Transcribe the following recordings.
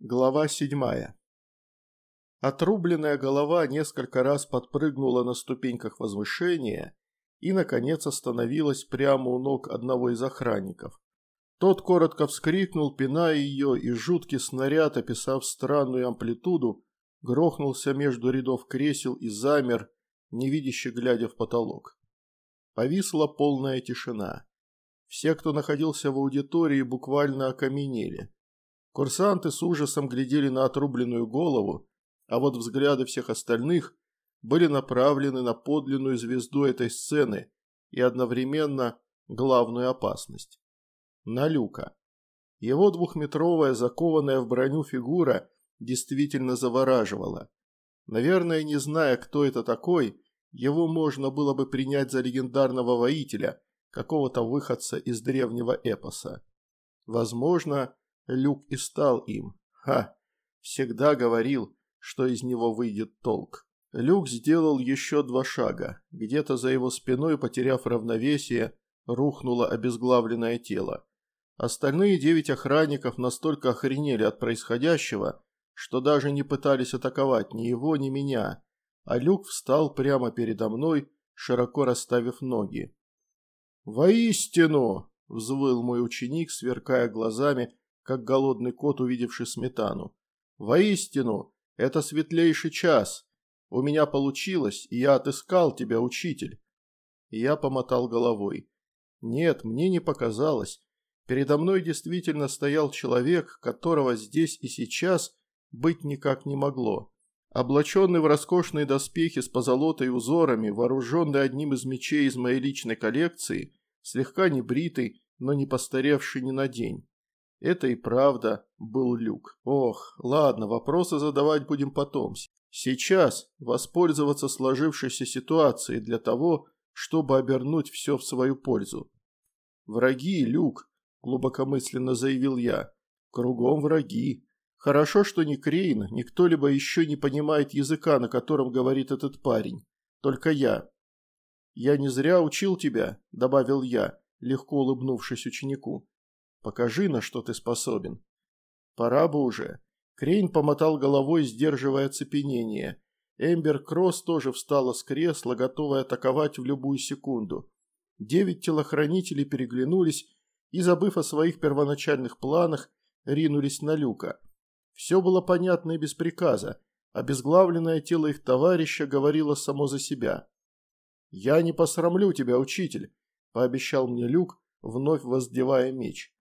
Глава седьмая. Отрубленная голова несколько раз подпрыгнула на ступеньках возвышения и, наконец, остановилась прямо у ног одного из охранников. Тот коротко вскрикнул, пиная ее, и жуткий снаряд, описав странную амплитуду, грохнулся между рядов кресел и замер, невидяще глядя в потолок. Повисла полная тишина. Все, кто находился в аудитории, буквально окаменели. Курсанты с ужасом глядели на отрубленную голову, а вот взгляды всех остальных были направлены на подлинную звезду этой сцены и одновременно главную опасность – на Люка. Его двухметровая, закованная в броню фигура действительно завораживала. Наверное, не зная, кто это такой, его можно было бы принять за легендарного воителя, какого-то выходца из древнего эпоса. Возможно, Люк и стал им. Ха! Всегда говорил, что из него выйдет толк. Люк сделал еще два шага. Где-то за его спиной, потеряв равновесие, рухнуло обезглавленное тело. Остальные девять охранников настолько охренели от происходящего, что даже не пытались атаковать ни его, ни меня, а Люк встал прямо передо мной, широко расставив ноги. «Воистину!» – взвыл мой ученик, сверкая глазами как голодный кот, увидевший сметану. «Воистину, это светлейший час. У меня получилось, и я отыскал тебя, учитель». И я помотал головой. Нет, мне не показалось. Передо мной действительно стоял человек, которого здесь и сейчас быть никак не могло. Облаченный в роскошные доспехи с позолотой узорами, вооруженный одним из мечей из моей личной коллекции, слегка небритый, но не постаревший ни на день. Это и правда был люк. Ох, ладно, вопросы задавать будем потом. Сейчас воспользоваться сложившейся ситуацией для того, чтобы обернуть все в свою пользу. «Враги, Люк», – глубокомысленно заявил я. «Кругом враги. Хорошо, что ни Крейн, ни кто-либо еще не понимает языка, на котором говорит этот парень. Только я». «Я не зря учил тебя», – добавил я, легко улыбнувшись ученику. Покажи, на что ты способен. Пора бы уже. Крейн помотал головой, сдерживая оцепенение. Эмбер Кросс тоже встала с кресла, готовая атаковать в любую секунду. Девять телохранителей переглянулись и, забыв о своих первоначальных планах, ринулись на люка. Все было понятно и без приказа. Обезглавленное тело их товарища говорило само за себя. «Я не посрамлю тебя, учитель», – пообещал мне Люк, вновь воздевая меч.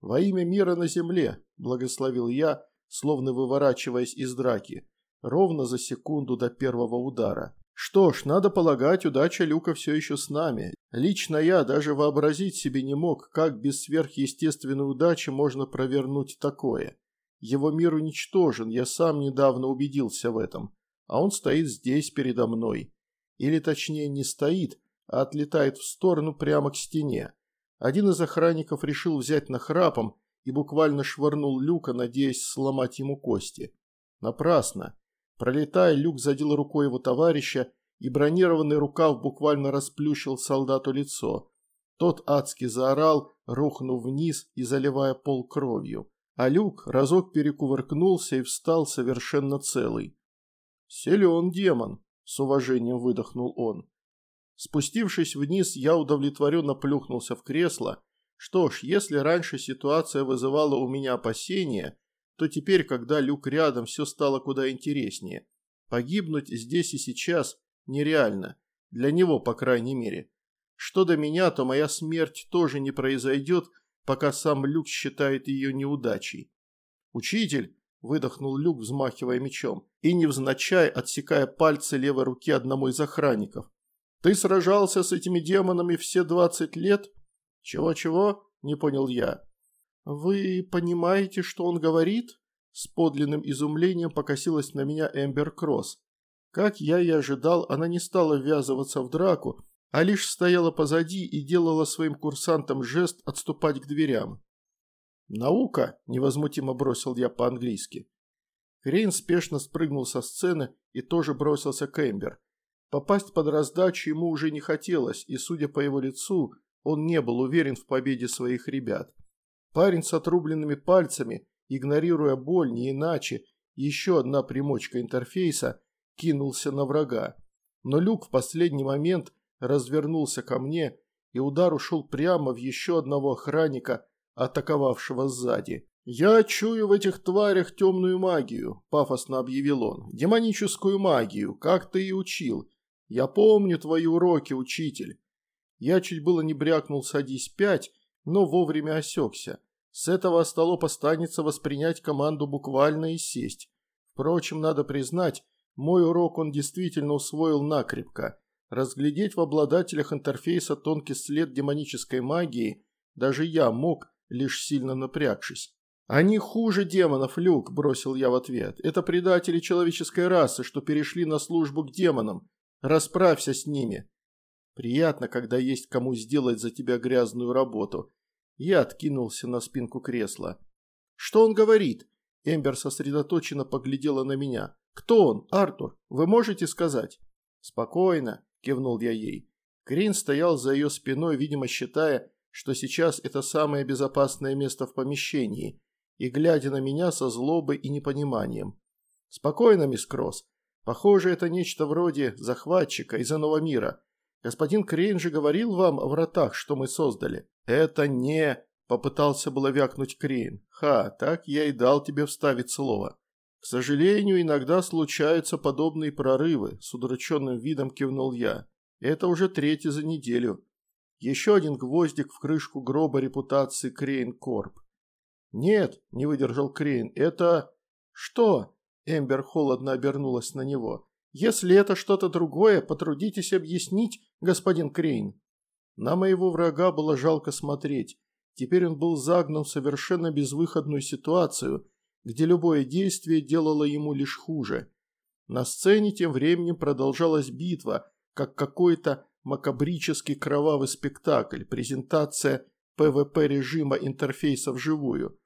«Во имя мира на земле», – благословил я, словно выворачиваясь из драки, ровно за секунду до первого удара. Что ж, надо полагать, удача Люка все еще с нами. Лично я даже вообразить себе не мог, как без сверхъестественной удачи можно провернуть такое. Его мир уничтожен, я сам недавно убедился в этом. А он стоит здесь передо мной. Или точнее не стоит, а отлетает в сторону прямо к стене. Один из охранников решил взять нахрапом и буквально швырнул Люка, надеясь сломать ему кости. Напрасно. Пролетая, Люк задел рукой его товарища, и бронированный рукав буквально расплющил солдату лицо. Тот адски заорал, рухнув вниз и заливая пол кровью. А Люк разок перекувыркнулся и встал совершенно целый. «Силен демон», – с уважением выдохнул он. Спустившись вниз, я удовлетворенно плюхнулся в кресло. Что ж, если раньше ситуация вызывала у меня опасения, то теперь, когда люк рядом, все стало куда интереснее. Погибнуть здесь и сейчас нереально. Для него, по крайней мере. Что до меня, то моя смерть тоже не произойдет, пока сам Люк считает ее неудачей. «Учитель!» – выдохнул Люк, взмахивая мечом, и невзначай отсекая пальцы левой руки одному из охранников. Ты сражался с этими демонами все двадцать лет? Чего-чего? Не понял я. Вы понимаете, что он говорит? С подлинным изумлением покосилась на меня Эмбер Кросс. Как я и ожидал, она не стала ввязываться в драку, а лишь стояла позади и делала своим курсантам жест отступать к дверям. «Наука!» – невозмутимо бросил я по-английски. Крейн спешно спрыгнул со сцены и тоже бросился к Эмбер. Попасть под раздачу ему уже не хотелось, и, судя по его лицу, он не был уверен в победе своих ребят. Парень с отрубленными пальцами игнорируя боль не иначе, еще одна примочка интерфейса кинулся на врага. Но Люк в последний момент развернулся ко мне, и удар ушел прямо в еще одного охранника, атаковавшего сзади. «Я чую в этих тварях темную магию», – пафосно объявил он. «Демоническую магию, как ты и учил. Я помню твои уроки, учитель». Я чуть было не брякнул «садись пять», но вовремя осекся. С этого остолоп останется воспринять команду буквально и сесть. Впрочем, надо признать, мой урок он действительно усвоил накрепко. Разглядеть в обладателях интерфейса тонкий след демонической магии даже я мог, лишь сильно напрягшись. «Они хуже демонов, Люк», – бросил я в ответ. «Это предатели человеческой расы, что перешли на службу к демонам. Расправься с ними». Приятно, когда есть кому сделать за тебя грязную работу. Я откинулся на спинку кресла. «Что он говорит?» Эмбер сосредоточенно поглядела на меня. «Кто он, Артур? Вы можете сказать?» «Спокойно», – кивнул я ей. Крин стоял за ее спиной, видимо, считая, что сейчас это самое безопасное место в помещении, и глядя на меня со злобой и непониманием. «Спокойно, мисс Кросс. Похоже, это нечто вроде захватчика из иного мира. Господин Крейн же говорил вам о вратах, что мы создали. Это не... Попытался было вякнуть Крейн. Ха, так я и дал тебе вставить слово. К сожалению, иногда случаются подобные прорывы, с удрученным видом кивнул я. Это уже третий за неделю. Еще один гвоздик в крышку гроба репутации Крейн Корп. Нет, не выдержал Крейн, это... Что? Эмбер холодно обернулась на него. Если это что-то другое, потрудитесь объяснить, господин Крейн. На моего врага было жалко смотреть. Теперь он был загнан в совершенно безвыходную ситуацию, где любое действие делало ему лишь хуже. На сцене тем временем продолжалась битва, как какой-то макабрический кровавый спектакль, презентация PvP режима интерфейса вживую.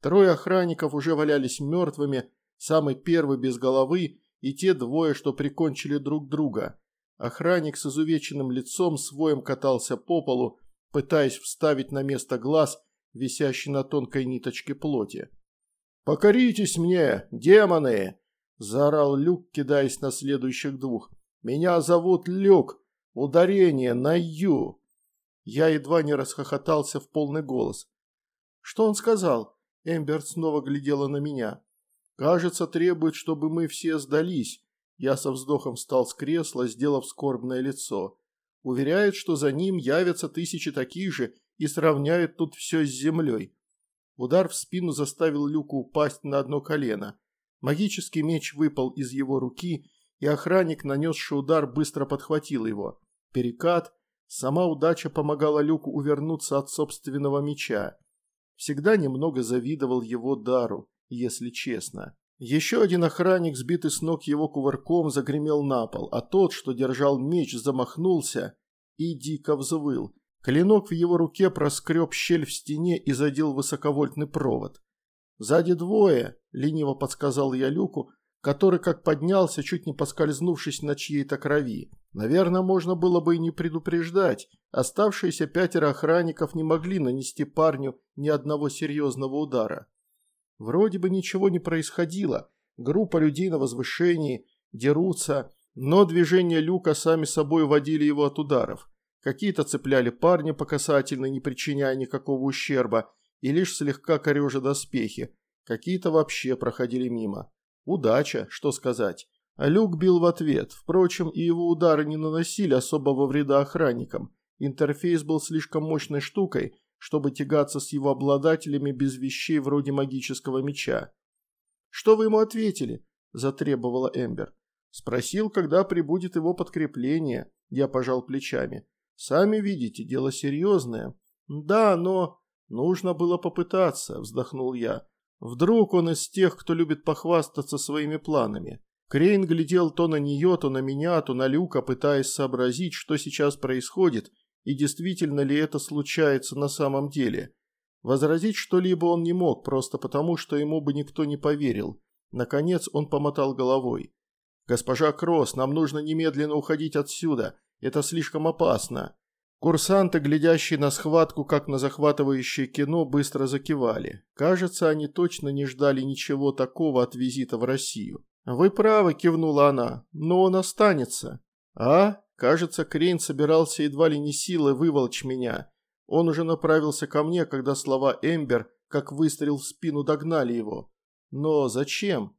Трое охранников уже валялись мертвыми, самый первый без головы и те двое, что прикончили друг друга. Охранник с изувеченным лицом своим катался по полу, пытаясь вставить на место глаз, висящий на тонкой ниточке плоти. «Покоритесь мне, демоны!» – заорал Люк, кидаясь на следующих двух. «Меня зовут Люк. Ударение на «ю». Я едва не расхохотался в полный голос. «Что он сказал?» Эмбер снова глядела на меня. Кажется, требует, чтобы мы все сдались. Я со вздохом встал с кресла, сделав скорбное лицо. Уверяет, что за ним явятся тысячи таких же и сравняют тут все с землей. Удар в спину заставил Люку упасть на одно колено. Магический меч выпал из его руки, и охранник, нанесший удар, быстро подхватил его. Перекат. Сама удача помогала Люку увернуться от собственного меча. Всегда немного завидовал его дару если честно. Еще один охранник, сбитый с ног его кувырком, загремел на пол, а тот, что держал меч, замахнулся и дико взвыл. Клинок в его руке проскреб щель в стене и задел высоковольтный провод. «Сзади двое», – лениво подсказал я Люку, который как поднялся, чуть не поскользнувшись на чьей-то крови. Наверное, можно было бы и не предупреждать. Оставшиеся пятеро охранников не могли нанести парню ни одного серьезного удара. Вроде бы ничего не происходило. Группа людей на возвышении, дерутся, но движения люка сами собой уводили его от ударов. Какие-то цепляли парня по касательной, не причиняя никакого ущерба, и лишь слегка корежа доспехи. Какие-то вообще проходили мимо. Удача, что сказать. А люк бил в ответ. Впрочем, и его удары не наносили особого вреда охранникам. Интерфейс был слишком мощной штукой, чтобы тягаться с его обладателями без вещей вроде магического меча. «Что вы ему ответили?» – затребовала Эмбер. «Спросил, когда прибудет его подкрепление». Я пожал плечами. «Сами видите, дело серьезное». «Да, но...» «Нужно было попытаться», – вздохнул я. «Вдруг он из тех, кто любит похвастаться своими планами». Крейн глядел то на нее, то на меня, то на Люка, пытаясь сообразить, что сейчас происходит – и действительно ли это случается на самом деле. Возразить что-либо он не мог, просто потому, что ему бы никто не поверил. Наконец он помотал головой. «Госпожа Кросс, нам нужно немедленно уходить отсюда. Это слишком опасно». Курсанты, глядящие на схватку, как на захватывающее кино, быстро закивали. Кажется, они точно не ждали ничего такого от визита в Россию. «Вы правы», – кивнула она, – «но он останется». «А?» Кажется, Крейн собирался едва ли не силой выволочь меня. Он уже направился ко мне, когда слова Эмбер, как выстрел в спину, догнали его. Но зачем?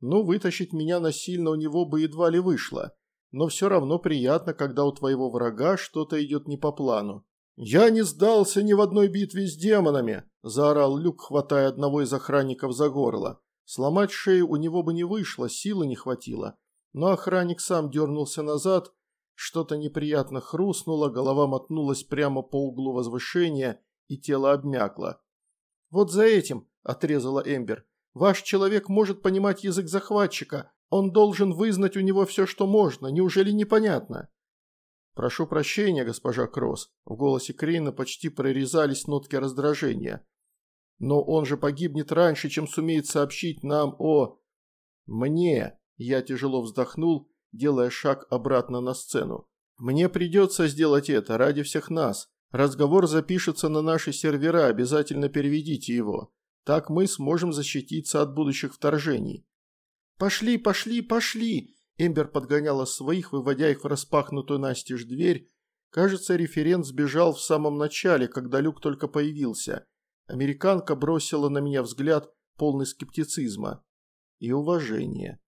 Ну, вытащить меня насильно у него бы едва ли вышло. Но все равно приятно, когда у твоего врага что-то идет не по плану. «Я не сдался ни в одной битве с демонами!» – заорал Люк, хватая одного из охранников за горло. Сломать шею у него бы не вышло, силы не хватило. Но охранник сам дернулся назад, что-то неприятно хрустнуло, голова мотнулась прямо по углу возвышения, и тело обмякло. «Вот за этим», – отрезала Эмбер, – «ваш человек может понимать язык захватчика. Он должен вызнать у него все, что можно. Неужели непонятно?» «Прошу прощения, госпожа Кросс», – в голосе Крейна почти прорезались нотки раздражения. «Но он же погибнет раньше, чем сумеет сообщить нам о...» «Мне», – я тяжело вздохнул, делая шаг обратно на сцену. «Мне придется сделать это ради всех нас. Разговор запишется на наши сервера, обязательно переведите его. Так мы сможем защититься от будущих вторжений». «Пошли, пошли, пошли!» Эмбер подгоняла своих, выводя их в распахнутую настежь дверь. Кажется, референт сбежал в самом начале, когда люк только появился. Американка бросила на меня взгляд, полный скептицизма и уважения.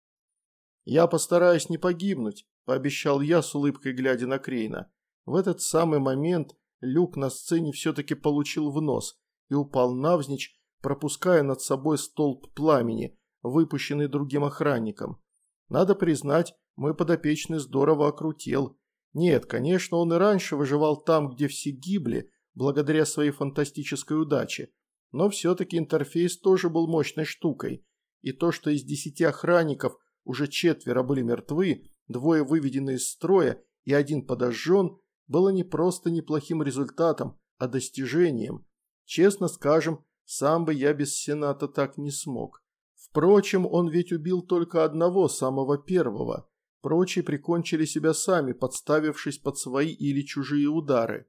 «Я постараюсь не погибнуть», – пообещал я с улыбкой, глядя на Крейна. В этот самый момент люк на сцене все-таки получил в нос и упал навзничь, пропуская над собой столб пламени, выпущенный другим охранником. Надо признать, мой подопечный здорово окрутил. Нет, конечно, он и раньше выживал там, где все гибли, благодаря своей фантастической удаче. Но все-таки интерфейс тоже был мощной штукой. И то, что из десяти охранников – уже четверо были мертвы, двое выведены из строя и один подожжен, было не просто неплохим результатом, а достижением. Честно скажем, сам бы я без Сената так не смог. Впрочем, он ведь убил только одного, самого первого. Прочие прикончили себя сами, подставившись под свои или чужие удары.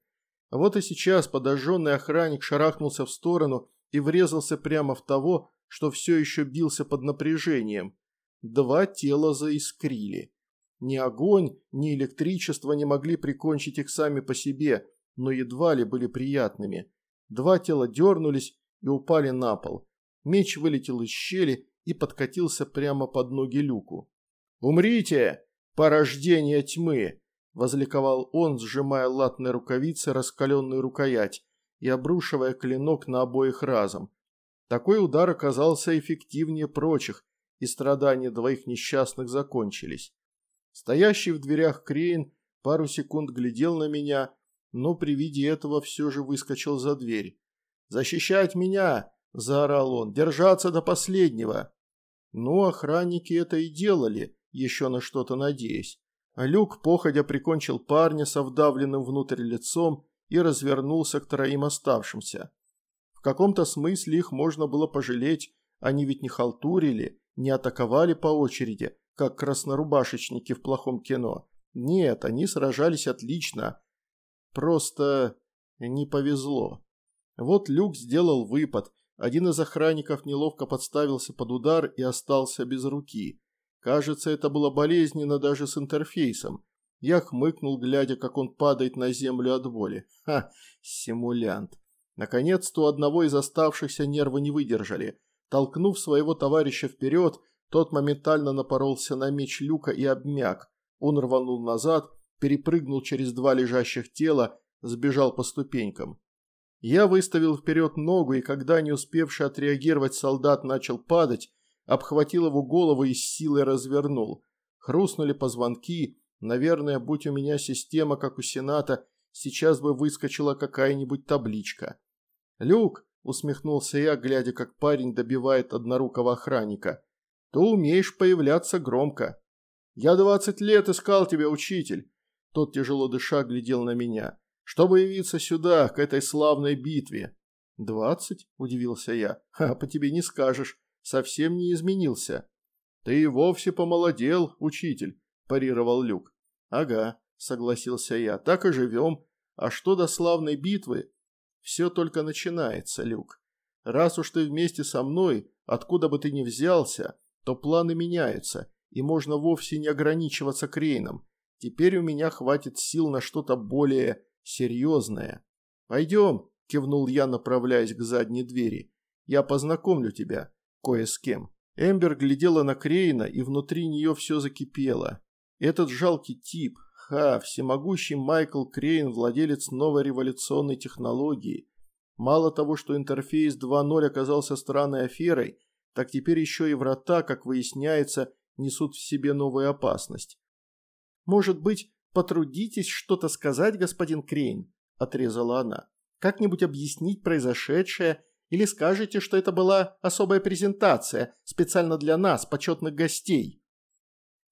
Вот и сейчас подожженный охранник шарахнулся в сторону и врезался прямо в того, что все еще бился под напряжением. Два тела заискрили. Ни огонь, ни электричество не могли прикончить их сами по себе, но едва ли были приятными. Два тела дернулись и упали на пол. Меч вылетел из щели и подкатился прямо под ноги люку. «Умрите, порождение тьмы!» – возликовал он, сжимая латной рукавицы раскаленную рукоять и обрушивая клинок на обоих разом. Такой удар оказался эффективнее прочих, и страдания двоих несчастных закончились. Стоящий в дверях Крейн пару секунд глядел на меня, но при виде этого все же выскочил за дверь. «Защищать меня!» – заорал он. «Держаться до последнего!» Ну, охранники это и делали, еще на что-то надеясь. А Люк походя прикончил парня со вдавленным внутрь лицом и развернулся к троим оставшимся. В каком-то смысле их можно было пожалеть, они ведь не халтурили, не атаковали по очереди, как краснорубашечники в плохом кино. Нет, они сражались отлично. Просто не повезло. Вот Люк сделал выпад. Один из охранников неловко подставился под удар и остался без руки. Кажется, это было болезненно даже с интерфейсом. Я хмыкнул, глядя, как он падает на землю от боли. Ха, симулянт. Наконец-то у одного из оставшихся нервы не выдержали. Толкнув своего товарища вперед, тот моментально напоролся на меч люка и обмяк. Он рванул назад, перепрыгнул через два лежащих тела, сбежал по ступенькам. Я выставил вперед ногу, и когда не успевший отреагировать солдат начал падать, обхватил его голову и с силой развернул. Хрустнули позвонки. Наверное, будь у меня система, как у Сената, сейчас бы выскочила какая-нибудь табличка. «Люк, усмехнулся я, глядя, как парень добивает однорукого охранника. «То умеешь появляться громко». «Я двадцать лет искал тебя, учитель!» Тот, тяжело дыша, глядел на меня. «Чтобы явиться сюда, к этой славной битве». «Двадцать?» – удивился я. «А по тебе не скажешь. Совсем не изменился». «Ты и вовсе помолодел, учитель», – парировал Люк. «Ага», – согласился я. «Так и живем. А что до славной битвы? Все только начинается, Люк. Раз уж ты вместе со мной, откуда бы ты ни взялся, то планы меняются, и можно вовсе не ограничиваться Крейном. Теперь у меня хватит сил на что-то более серьезное. Пойдем, кивнул я, направляясь к задней двери. Я познакомлю тебя кое с кем. Эмбер глядела на Крейна, и внутри нее все закипело. Этот жалкий тип, ха, всемогущий Майкл Крейн, владелец новой революционной технологии. Мало того, что интерфейс 2.0 оказался странной аферой, так теперь еще и врата, как выясняется, несут в себе новую опасность. «Может быть, потрудитесь что-то сказать, господин Крейн?» – отрезала она. «Как-нибудь объяснить произошедшее или скажете, что это была особая презентация, специально для нас, почетных гостей?»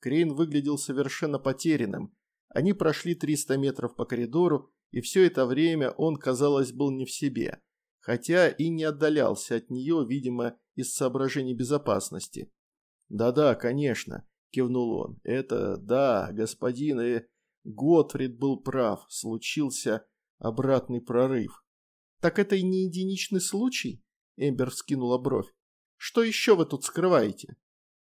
Крейн выглядел совершенно потерянным. Они прошли 300 метров по коридору, и все это время он, казалось, был не в себе, хотя и не отдалялся от нее, видимо, из соображений безопасности. «Да-да, конечно», – кивнул он. «Это, да, господин, и Готфрид был прав, случился обратный прорыв». «Так это и не единичный случай?» – Эмбер вскинула бровь. «Что еще вы тут скрываете?»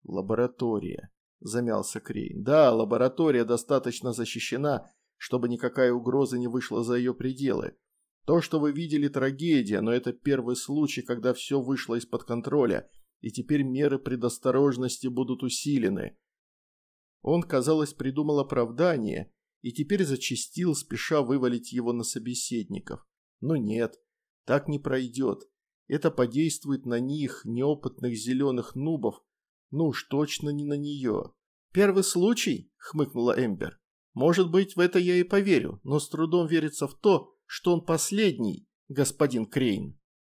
«Лаборатория», – замялся Крейн. «Да, лаборатория достаточно защищена, чтобы никакая угроза не вышла за ее пределы. То, что вы видели, трагедия, но это первый случай, когда все вышло из-под контроля, и теперь меры предосторожности будут усилены». Он, казалось, придумал оправдание и теперь зачастил, спеша вывалить его на собеседников. Но нет, так не пройдет. Это подействует на них, неопытных зеленых нубов. Ну уж точно не на нее. «Первый случай?» – хмыкнула Эмбер. «Может быть, в это я и поверю, но с трудом верится в то, что он последний, господин Крейн».